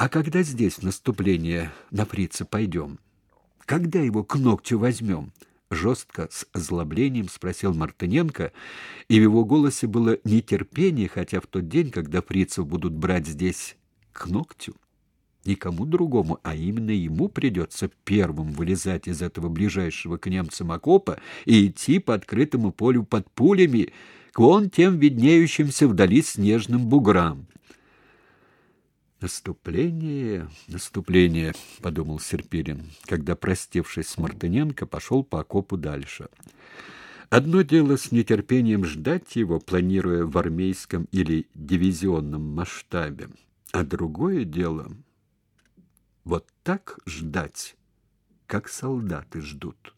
А когда здесь наступление на фрица пойдем? Когда его к ногтю возьмем?» жестко с озлоблением спросил Мартыненко, и в его голосе было нетерпение, хотя в тот день, когда фрицев будут брать здесь к ногтю, никому другому, а именно ему придется первым вылезать из этого ближайшего к немцам окопа и идти по открытому полю под пулями к вон тем виднеющимся вдали снежным буграм. Наступление, наступление, подумал Серпирин, когда, простившись с Мартыненко, пошел по окопу дальше. Одно дело с нетерпением ждать его, планируя в армейском или дивизионном масштабе, а другое дело вот так ждать, как солдаты ждут.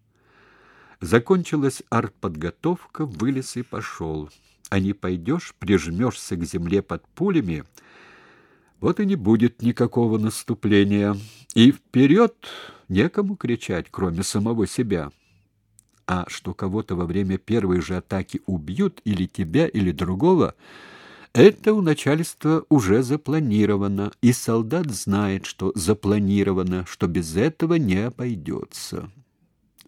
Закончилась артподготовка, вылез и пошел. А не пойдешь, прижмешься к земле под пулями, вот и не будет никакого наступления. И вперед некому кричать, кроме самого себя. А что кого-то во время первой же атаки убьют, или тебя, или другого — это у начальства уже запланировано, и солдат знает, что запланировано, что без этого не обойдется.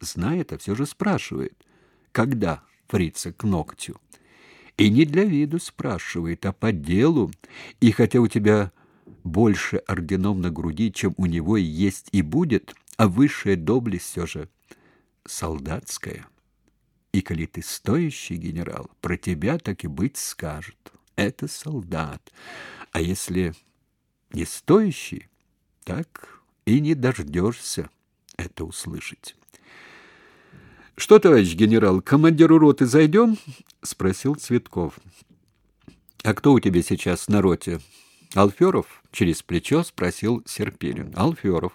Знает, а все же спрашивает, когда фрица к ногтю. И не для виду спрашивает, а по делу. И хотя у тебя больше орденов на груди, чем у него есть и будет, а высшая доблесть все же солдатская. И коли ты стоящий генерал, про тебя так и быть скажут это солдат. А если не стоящий, так и не дождешься это услышать. Что, товарищ генерал, командиру роты зайдем? спросил Цветков. А кто у тебя сейчас на роте? Алферов через плечо спросил Серпилин. Алферов.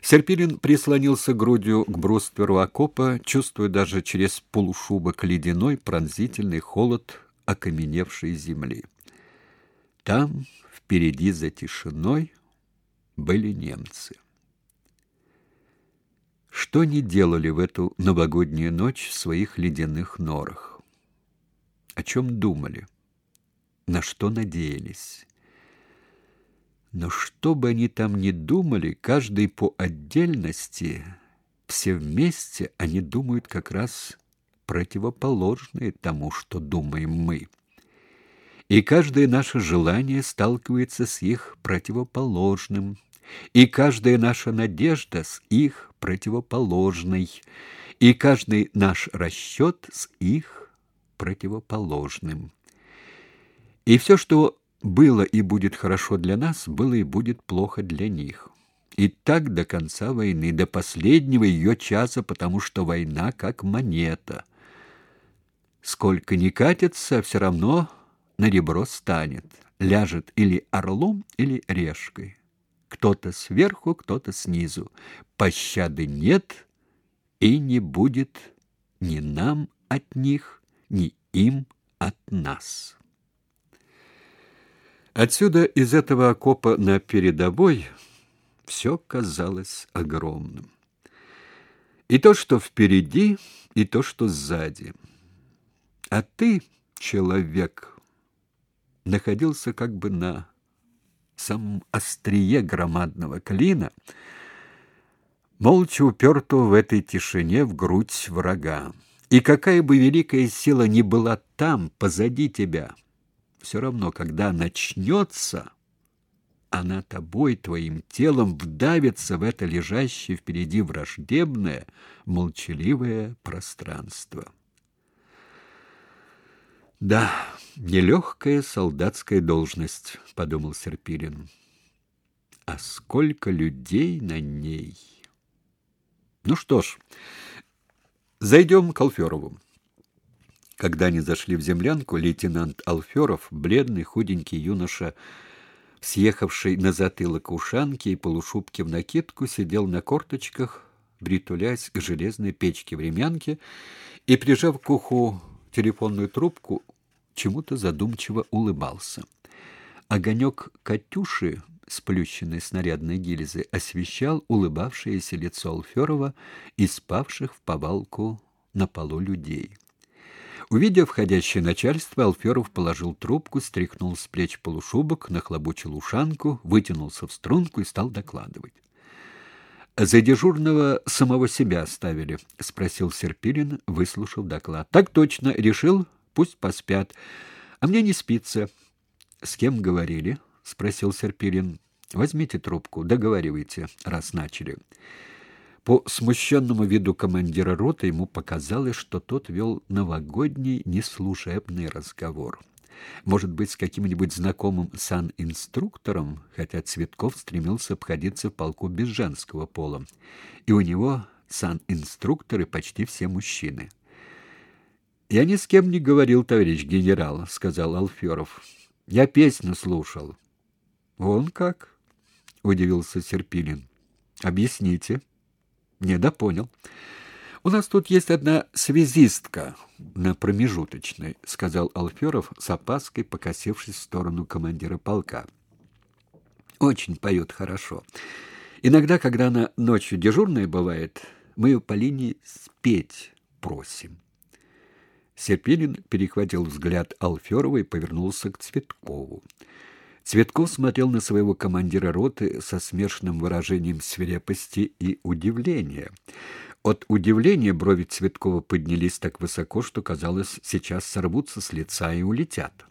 Серпилин прислонился грудью к брустверу окопа, чувствуя даже через полушубок ледяной пронзительный холод окаменевшей земли. Там, впереди за тишиной, были немцы. Что они делали в эту новогоднюю ночь в своих ледяных норах? О чем думали? На что надеялись? Но что бы они там ни думали, каждый по отдельности, все вместе они думают как раз противоположные тому, что думаем мы. И каждое наше желание сталкивается с их противоположным, и каждая наша надежда с их противоположной, и каждый наш расчет с их противоположным. И все, что было и будет хорошо для нас, было и будет плохо для них. И так до конца войны, до последнего ее часа, потому что война как монета — Сколько ни катится, все равно на ребро станет. Ляжет или орлом, или решкой. Кто-то сверху, кто-то снизу. Пощады нет и не будет ни нам от них, ни им от нас. Отсюда из этого окопа на передовой все казалось огромным. И то, что впереди, и то, что сзади — а ты, человек, находился как бы на самом острие громадного клина, молча упертого в этой тишине в грудь врага. И какая бы великая сила ни была там, позади тебя, все равно, когда начнется, она тобой, твоим телом вдавится в это лежащее впереди враждебное, молчаливое пространство. Да, нелегкая солдатская должность, подумал Серпилин. А сколько людей на ней. Ну что ж, зайдем к Алферову. Когда они зашли в землянку, лейтенант Алферов, бледный, худенький юноша, съехавший на затылок ушанки и полушубки в накидку, сидел на корточках, притулясь к железной печке-времянке и, прижав к уху телефонную трубку, чему-то задумчиво улыбался. Огонек Катюши, сплющенной снарядной гильзы, освещал улыбавшееся лицо Алферова и спавших в повалку на полу людей. Увидев входящее начальство, Алферов положил трубку, стряхнул с плеч полушубок, нахлобучил ушанку, вытянулся в струнку и стал докладывать. «За дежурного самого себя оставили?» — спросил Серпилин, выслушав доклад. «Так точно. Решил, пусть поспят. А мне не спится». «С кем говорили?» — спросил Серпилин. «Возьмите трубку, договаривайте, раз начали». По смущенному виду командира роты ему показалось, что тот вел новогодний неслужебный разговор. Может быть, с каким-нибудь знакомым сан-инструктором, хотя Цветков стремился обходиться в полку без женского пола. И у него сан-инструкторы почти все мужчины. «Я ни с кем не говорил, товарищ генерал», — сказал Алферов. «Я песню слушал». «Вон как?» — удивился Серпилин. «Объясните». Не, да понял. У нас тут есть одна связистка на промежуточной, сказал Алферов с опаской, покосившись в сторону командира полка. Очень поет хорошо. Иногда, когда она ночью дежурная бывает, мы ее по линии спеть просим. Серпилин перехватил взгляд Алферова и повернулся к Цветкову. Цветков смотрел на своего командира роты со смешанным выражением свирепости и удивления. От удивления брови Цветкова поднялись так высоко, что, казалось, сейчас сорвутся с лица и улетят.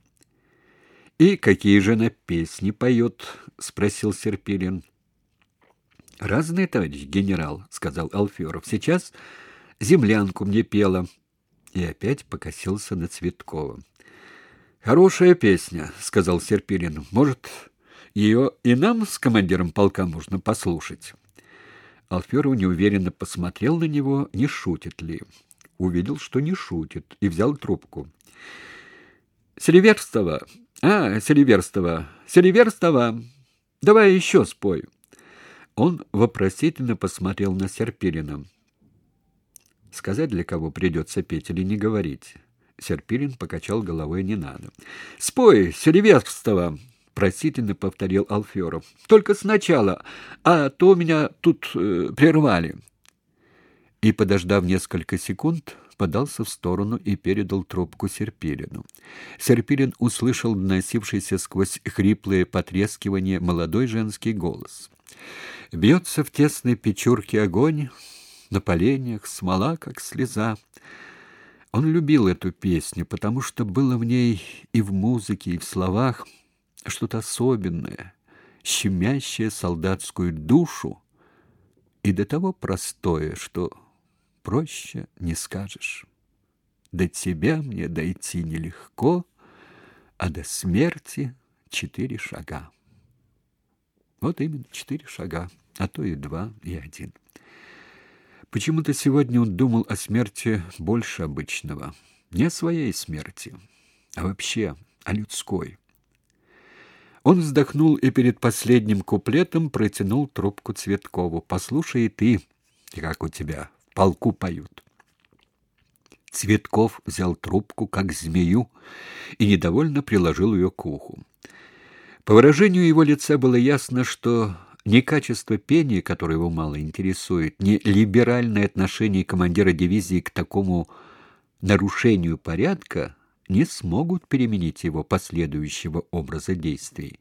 «И какие же она песни поет?» — спросил Серпилин. «Разные, товарищ генерал», — сказал Алферов. «Сейчас землянку мне пела». И опять покосился на Цветкова. Хорошая песня, сказал Серпилин. Может, ее и нам с командиром полка можно послушать. Алферов неуверенно посмотрел на него, не шутит ли. Увидел, что не шутит, и взял трубку. Селиверстова. А, Селиверстова. Селиверстова. Давай еще спой. Он вопросительно посмотрел на Серпилина. Сказать, для кого придется петь или не говорить? Серпилин покачал головой не надо. Спой, Селиверстова, просительно повторил Алферов. Только сначала, а то меня тут э, прервали. И подождав несколько секунд, подался в сторону и передал трубку Серпилину. Серпилин услышал доносившийся сквозь хриплые потрескивания молодой женский голос. Бьется в тесной печурке огонь, на поленьях смола, как слеза. Он любил эту песню, потому что было в ней и в музыке, и в словах что-то особенное, щемящее солдатскую душу и до того простое, что проще не скажешь. До тебя мне дойти нелегко, а до смерти четыре шага. Вот именно четыре шага, а то и два, и один. Почему-то сегодня он думал о смерти больше обычного. Не о своей смерти, а вообще о людской. Он вздохнул и перед последним куплетом протянул трубку Цветкову. «Послушай и ты, как у тебя в полку поют». Цветков взял трубку, как змею, и недовольно приложил ее к уху. По выражению его лица было ясно, что ни качество пения, которое его мало интересует, ни либеральное отношение командира дивизии к такому нарушению порядка не смогут переменить его последующего образа действий.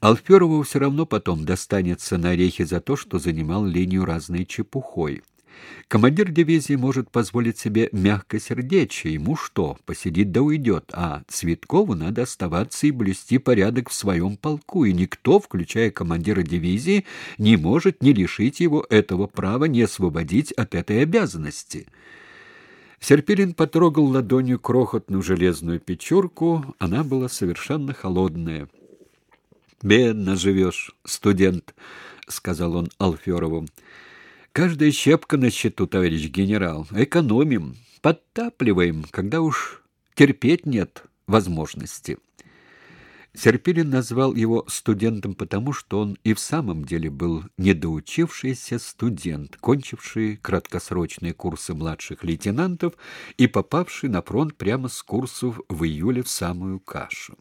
Алферову все равно потом достанется на орехи за то, что занимал линию разной чепухой. Командир дивизии может позволить себе мягкосердечие, ему что, посидит да уйдет, а Цветкову надо оставаться и блюсти порядок в своем полку, и никто, включая командира дивизии, не может не лишить его этого права, не освободить от этой обязанности. Серпилин потрогал ладонью крохотную железную печурку, она была совершенно холодная. «Бедно живешь, студент», — сказал он Алферову. Каждая щепка на счету, товарищ генерал. Экономим, подтапливаем, когда уж терпеть нет возможности. Серпилин назвал его студентом потому, что он и в самом деле был недоучившийся студент, кончивший краткосрочные курсы младших лейтенантов и попавший на фронт прямо с курсов в июле в самую кашу.